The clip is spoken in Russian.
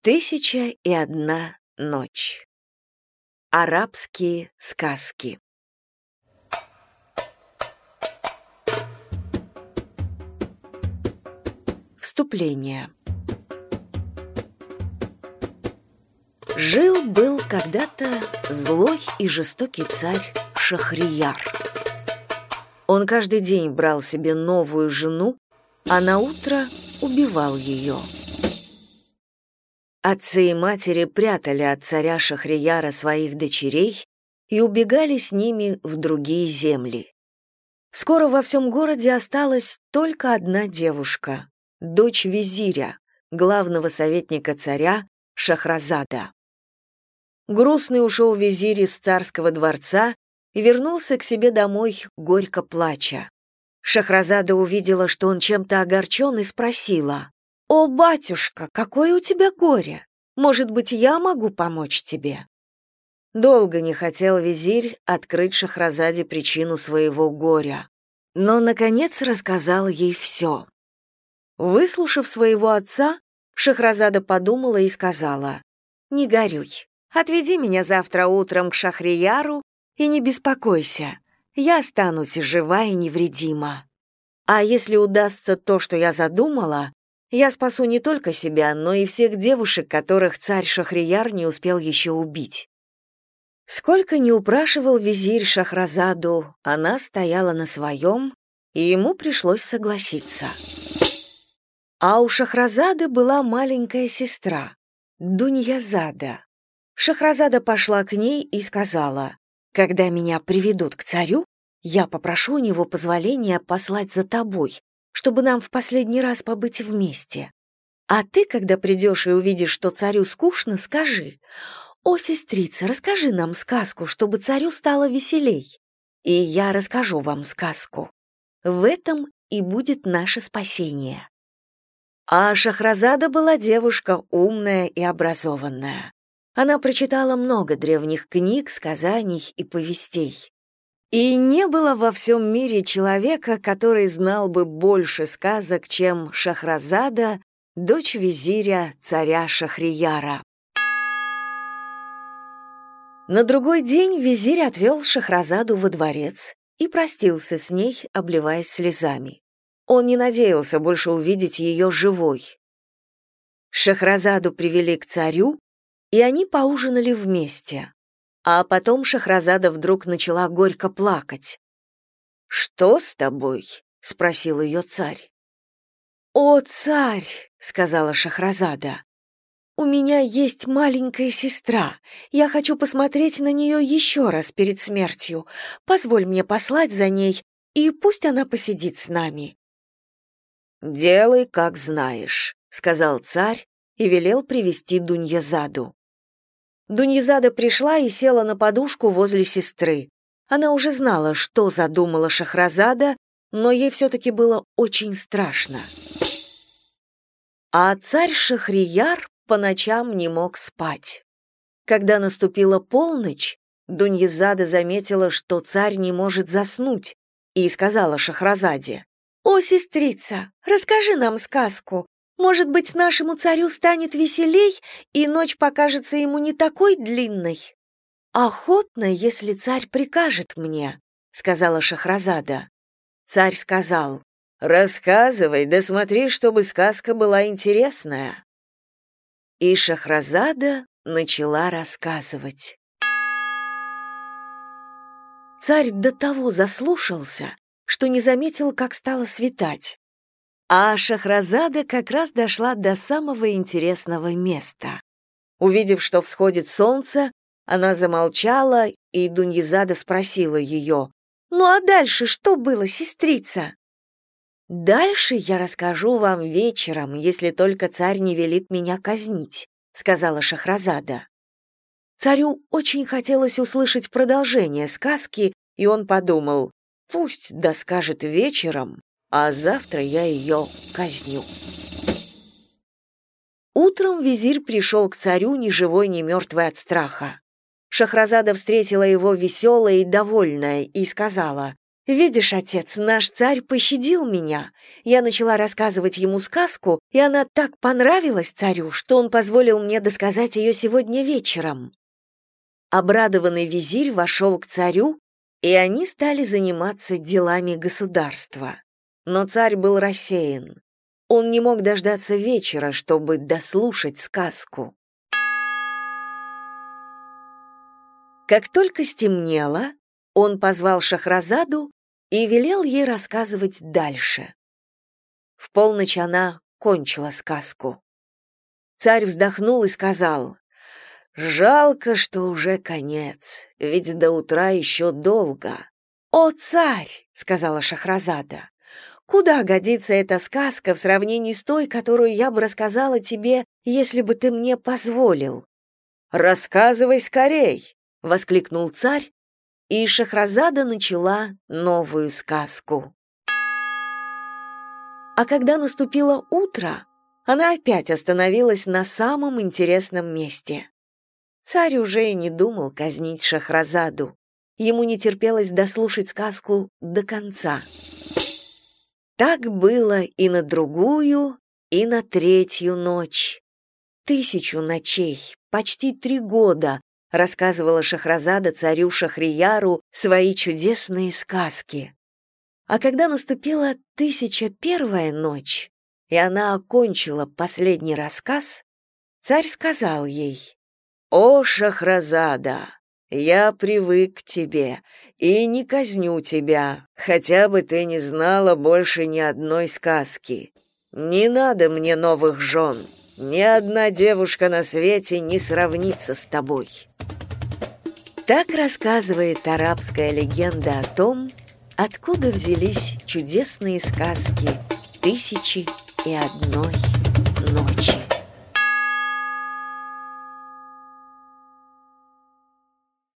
Тысяча и одна ночь. Арабские сказки. Вступление. Жил-был когда-то злой и жестокий царь Шахрияр. Он каждый день брал себе новую жену, а на утро убивал ее. Отцы и матери прятали от царя Шахрияра своих дочерей и убегали с ними в другие земли. Скоро во всем городе осталась только одна девушка, дочь визиря, главного советника царя Шахразада. Грустный ушел визирь из царского дворца и вернулся к себе домой, горько плача. Шахразада увидела, что он чем-то огорчен, и спросила, «О, батюшка, какое у тебя горе! Может быть, я могу помочь тебе?» Долго не хотел визирь открыть Шахразаде причину своего горя, но, наконец, рассказал ей все. Выслушав своего отца, Шахразада подумала и сказала, «Не горюй, отведи меня завтра утром к Шахрияру и не беспокойся, я останусь жива и невредима. А если удастся то, что я задумала, я спасу не только себя, но и всех девушек, которых царь Шахрияр не успел еще убить. Сколько не упрашивал визирь Шахразаду, она стояла на своем, и ему пришлось согласиться. А у Шахразады была маленькая сестра, Дуньязада. Шахразада пошла к ней и сказала, «Когда меня приведут к царю, я попрошу у него позволения послать за тобой, чтобы нам в последний раз побыть вместе. А ты, когда придешь и увидишь, что царю скучно, скажи, «О, сестрица, расскажи нам сказку, чтобы царю стало веселей». И я расскажу вам сказку. В этом и будет наше спасение. А Шахразада была девушка умная и образованная. Она прочитала много древних книг, сказаний и повестей. И не было во всем мире человека, который знал бы больше сказок, чем Шахразада, дочь визиря царя Шахрияра. На другой день визирь отвел Шахразаду во дворец и простился с ней, обливаясь слезами. Он не надеялся больше увидеть ее живой. Шахразаду привели к царю, и они поужинали вместе. А потом Шахразада вдруг начала горько плакать. «Что с тобой?» — спросил ее царь. «О, царь!» — сказала Шахразада. «У меня есть маленькая сестра. Я хочу посмотреть на нее еще раз перед смертью. Позволь мне послать за ней, и пусть она посидит с нами». «Делай, как знаешь», — сказал царь и велел привести Дуньязаду. Дуньязада пришла и села на подушку возле сестры. Она уже знала, что задумала Шахразада, но ей все-таки было очень страшно. А царь Шахрияр по ночам не мог спать. Когда наступила полночь, Дуньязада заметила, что царь не может заснуть, и сказала Шахразаде, «О, сестрица, расскажи нам сказку, может быть, нашему царю станет веселей, и ночь покажется ему не такой длинной? Охотно, если царь прикажет мне, сказала Шахразада. Царь сказал: Рассказывай, да смотри, чтобы сказка была интересная. И Шахразада начала рассказывать. Царь до того заслушался, что не заметил, как стало светать. А Шахразада как раз дошла до самого интересного места. Увидев, что всходит солнце, она замолчала, и Дуньязада спросила ее, «Ну а дальше что было, сестрица?» «Дальше я расскажу вам вечером, если только царь не велит меня казнить», — сказала Шахразада. Царю очень хотелось услышать продолжение сказки, и он подумал, пусть доскажет вечером, а завтра я ее казню. Утром визирь пришел к царю ни живой, ни мертвый от страха. Шахразада встретила его веселая и довольная и сказала, Видишь, отец, наш царь пощадил меня. Я начала рассказывать ему сказку, и она так понравилась царю, что он позволил мне досказать ее сегодня вечером. Обрадованный визирь вошел к царю, и они стали заниматься делами государства. Но царь был рассеян. Он не мог дождаться вечера, чтобы дослушать сказку. Как только стемнело, он позвал Шахразаду и велел ей рассказывать дальше. В полночь она кончила сказку. Царь вздохнул и сказал, «Жалко, что уже конец, ведь до утра еще долго». «О, царь!» — сказала Шахразада. «Куда годится эта сказка в сравнении с той, которую я бы рассказала тебе, если бы ты мне позволил?» «Рассказывай скорей!» — воскликнул царь и Шахразада начала новую сказку. А когда наступило утро, она опять остановилась на самом интересном месте. Царь уже и не думал казнить Шахразаду. Ему не терпелось дослушать сказку до конца. Так было и на другую, и на третью ночь. Тысячу ночей, почти три года рассказывала Шахразада царю Шахрияру свои чудесные сказки. А когда наступила тысяча первая ночь, и она окончила последний рассказ, царь сказал ей, «О, Шахразада, я привык к тебе и не казню тебя, хотя бы ты не знала больше ни одной сказки. Не надо мне новых жен». Ни одна девушка на свете не сравнится с тобой. Так рассказывает арабская легенда о том, откуда взялись чудесные сказки «Тысячи и одной ночи».